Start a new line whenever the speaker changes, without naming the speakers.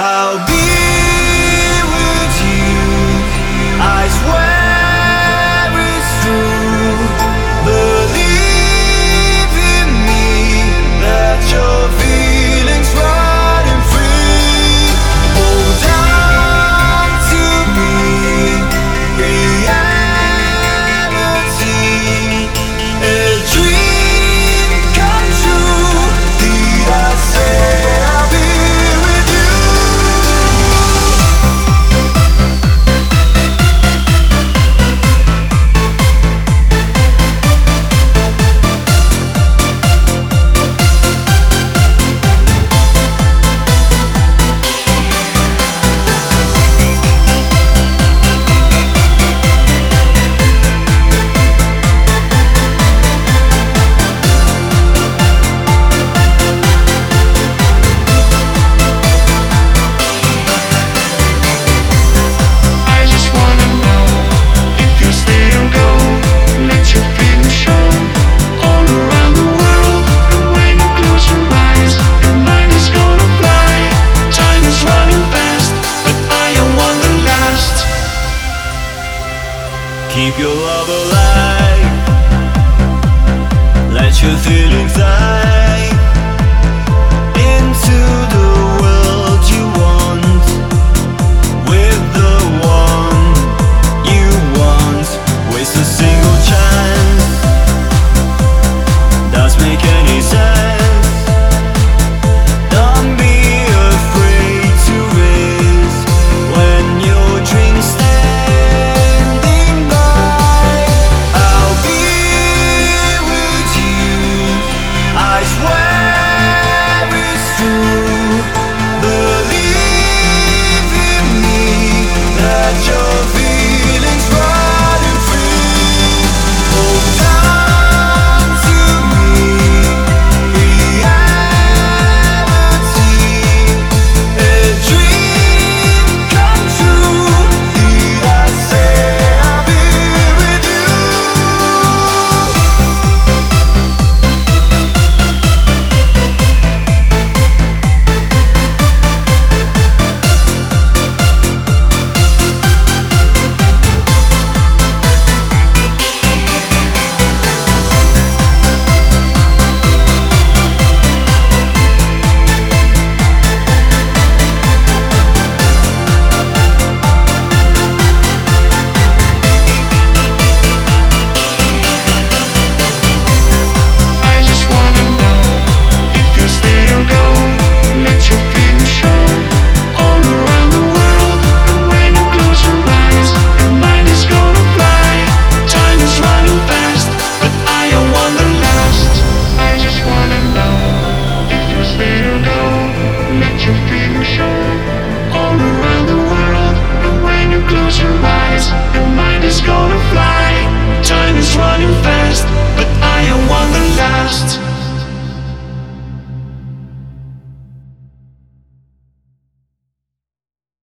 I'll be Keep your love alive. Let your feelings die.